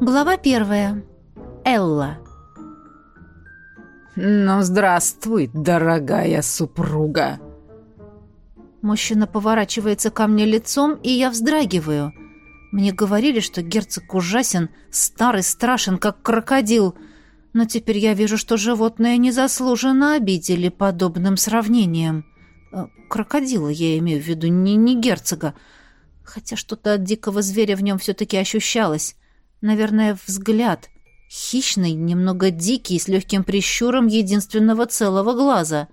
Глава первая. Элла. «Ну, здравствуй, дорогая супруга!» Мужчина поворачивается ко мне лицом, и я вздрагиваю. Мне говорили, что герцог ужасен, старый, страшен, как крокодил. Но теперь я вижу, что животное незаслуженно обидели подобным сравнением. Э, крокодила я имею в виду, не, не герцога. Хотя что-то от дикого зверя в нем все-таки ощущалось. Наверное, взгляд. Хищный, немного дикий, с легким прищуром единственного целого глаза.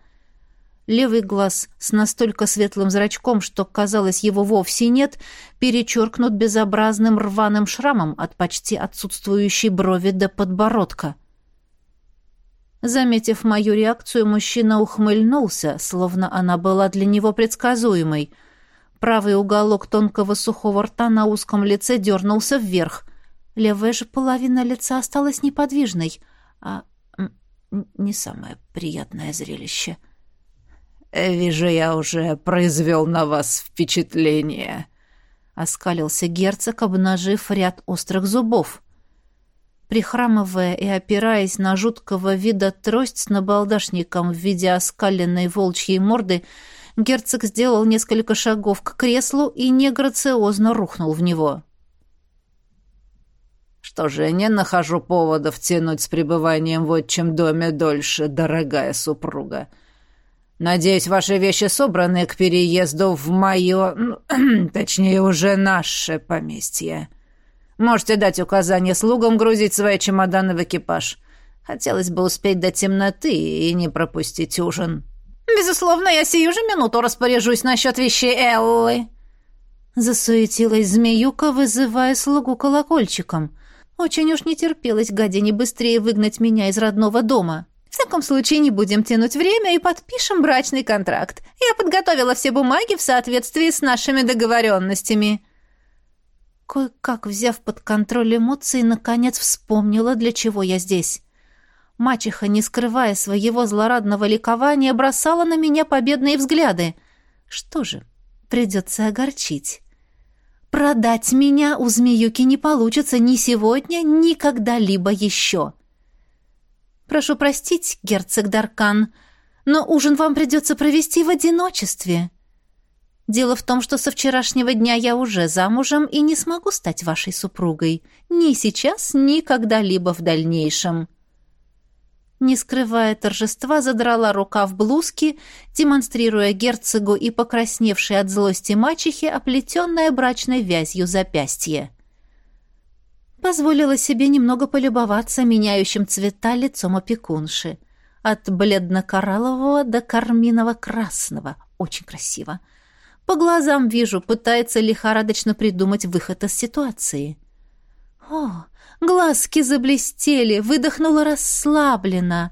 Левый глаз с настолько светлым зрачком, что, казалось, его вовсе нет, перечеркнут безобразным рваным шрамом от почти отсутствующей брови до подбородка. Заметив мою реакцию, мужчина ухмыльнулся, словно она была для него предсказуемой. Правый уголок тонкого сухого рта на узком лице дернулся вверх — Левая же половина лица осталась неподвижной, а не самое приятное зрелище. «Вижу, я уже произвел на вас впечатление», — оскалился герцог, обнажив ряд острых зубов. Прихрамывая и опираясь на жуткого вида трость с набалдашником в виде оскаленной волчьей морды, герцог сделал несколько шагов к креслу и неграциозно рухнул в него. Что же, не нахожу поводов тянуть с пребыванием в отчим доме дольше, дорогая супруга. Надеюсь, ваши вещи собраны к переезду в мое, ну, точнее, уже наше поместье. Можете дать указание слугам грузить свои чемоданы в экипаж. Хотелось бы успеть до темноты и не пропустить ужин. Безусловно, я сию же минуту распоряжусь насчет вещей Эллы. Засуетилась змеюка, вызывая слугу колокольчиком. Очень уж не терпелось гадине быстрее выгнать меня из родного дома. В таком случае не будем тянуть время и подпишем брачный контракт. Я подготовила все бумаги в соответствии с нашими договоренностями». Кое-как, взяв под контроль эмоции, наконец вспомнила, для чего я здесь. Мачеха, не скрывая своего злорадного ликования, бросала на меня победные взгляды. Что же, придется огорчить. Продать меня у змеюки не получится ни сегодня, ни когда-либо еще. Прошу простить, герцог Даркан, но ужин вам придется провести в одиночестве. Дело в том, что со вчерашнего дня я уже замужем и не смогу стать вашей супругой. Ни сейчас, ни когда-либо в дальнейшем не скрывая торжества, задрала рука в блузке, демонстрируя герцогу и покрасневшей от злости мачехе оплетенное брачной вязью запястье. Позволила себе немного полюбоваться меняющим цвета лицом опекунши. От бледно-кораллового до карминово-красного. Очень красиво. По глазам вижу, пытается лихорадочно придумать выход из ситуации. «О, Глазки заблестели, выдохнула расслабленно.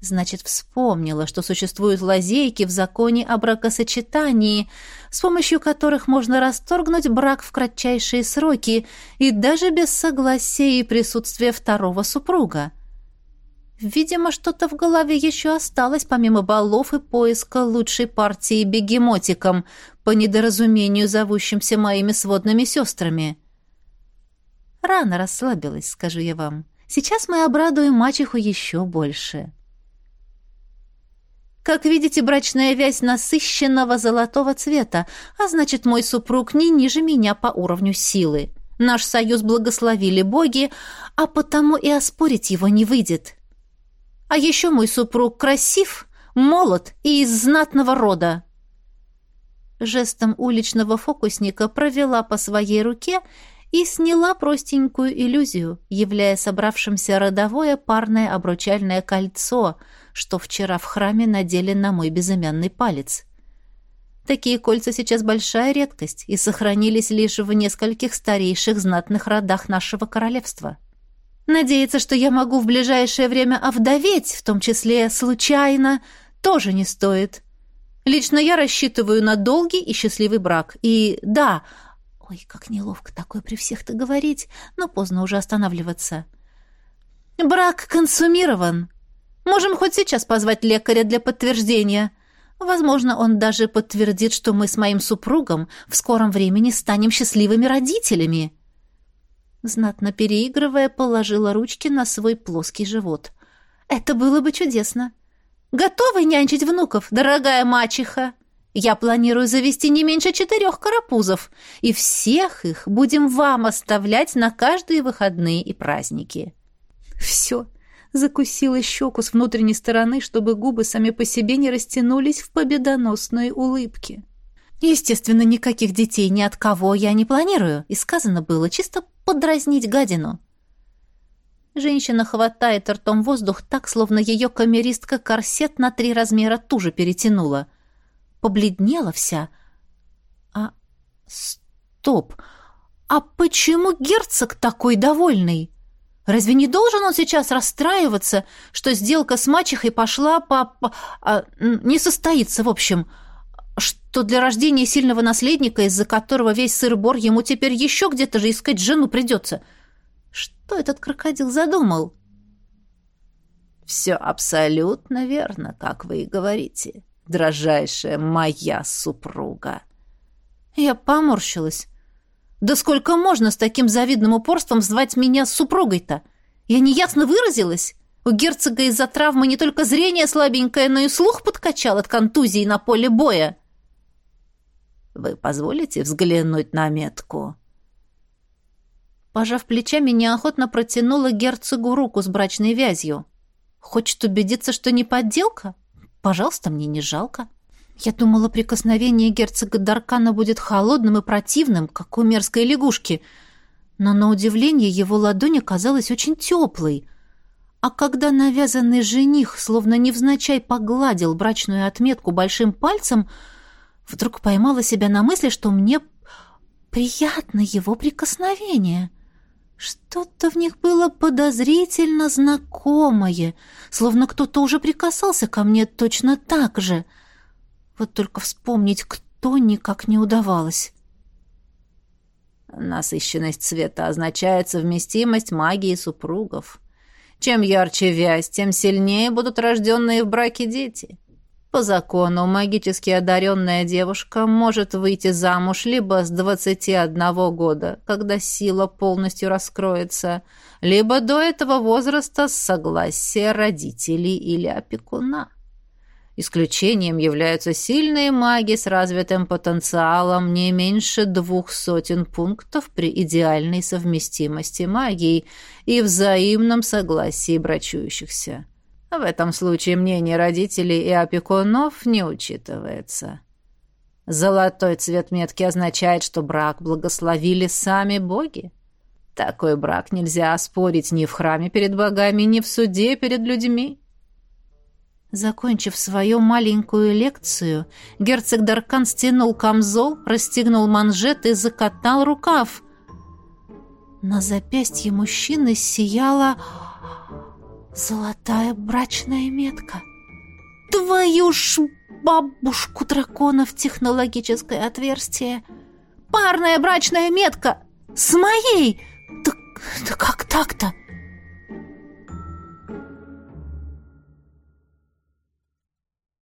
Значит, вспомнила, что существуют лазейки в законе о бракосочетании, с помощью которых можно расторгнуть брак в кратчайшие сроки и даже без согласия и присутствия второго супруга. Видимо, что-то в голове еще осталось, помимо балов и поиска лучшей партии бегемотиком, по недоразумению зовущимся моими сводными сестрами. Рано расслабилась, скажу я вам. Сейчас мы обрадуем мачеху еще больше. Как видите, брачная вязь насыщенного золотого цвета, а значит, мой супруг не ниже меня по уровню силы. Наш союз благословили боги, а потому и оспорить его не выйдет. А еще мой супруг красив, молод и из знатного рода. Жестом уличного фокусника провела по своей руке, и сняла простенькую иллюзию, являя собравшимся родовое парное обручальное кольцо, что вчера в храме надели на мой безымянный палец. Такие кольца сейчас большая редкость и сохранились лишь в нескольких старейших знатных родах нашего королевства. Надеяться, что я могу в ближайшее время овдоветь, в том числе случайно, тоже не стоит. Лично я рассчитываю на долгий и счастливый брак. И да, Ой, как неловко такое при всех-то говорить, но поздно уже останавливаться. Брак консумирован. Можем хоть сейчас позвать лекаря для подтверждения. Возможно, он даже подтвердит, что мы с моим супругом в скором времени станем счастливыми родителями. Знатно переигрывая, положила ручки на свой плоский живот. «Это было бы чудесно. Готовы нянчить внуков, дорогая мачеха? Я планирую завести не меньше четырех карапузов, и всех их будем вам оставлять на каждые выходные и праздники». «Все». Закусила щеку с внутренней стороны, чтобы губы сами по себе не растянулись в победоносные улыбки. Естественно, никаких детей ни от кого я не планирую, и сказано было чисто подразнить гадину. Женщина хватает ртом воздух так, словно ее камеристка корсет на три размера туже перетянула. Побледнела вся. А... Стоп! А почему герцог такой довольный? Разве не должен он сейчас расстраиваться, что сделка с мачехой пошла по... по а, не состоится, в общем, что для рождения сильного наследника, из-за которого весь сыр-бор ему теперь еще где-то же искать жену придется? Что этот крокодил задумал? Все абсолютно верно, как вы и говорите, дрожайшая моя супруга. Я поморщилась. Да сколько можно с таким завидным упорством звать меня супругой-то? Я неясно выразилась? У герцога из-за травмы не только зрение слабенькое, но и слух подкачал от контузии на поле боя. Вы позволите взглянуть на метку? Пожав плечами, неохотно протянула герцогу руку с брачной вязью. Хочет убедиться, что не подделка? Пожалуйста, мне не жалко. Я думала, прикосновение герцога Даркана будет холодным и противным, как у мерзкой лягушки, но на удивление его ладонь оказалась очень теплой. А когда навязанный жених, словно невзначай, погладил брачную отметку большим пальцем, вдруг поймала себя на мысли, что мне приятно его прикосновение. Что-то в них было подозрительно знакомое, словно кто-то уже прикасался ко мне точно так же. Вот только вспомнить, кто никак не удавалось. Насыщенность цвета означает совместимость магии супругов. Чем ярче вязь, тем сильнее будут рожденные в браке дети. По закону, магически одаренная девушка может выйти замуж либо с 21 года, когда сила полностью раскроется, либо до этого возраста с согласия родителей или опекуна. Исключением являются сильные маги с развитым потенциалом не меньше двух сотен пунктов при идеальной совместимости магии и взаимном согласии брачующихся. В этом случае мнение родителей и опекунов не учитывается. Золотой цвет метки означает, что брак благословили сами боги. Такой брак нельзя оспорить ни в храме перед богами, ни в суде перед людьми. Закончив свою маленькую лекцию, герцог Даркан стянул камзол, расстегнул манжет и закатал рукав. На запястье мужчины сияла Золотая брачная метка. Твою ж бабушку драконов технологическое отверстие. Парная брачная метка. С моей. Да, да как так-то?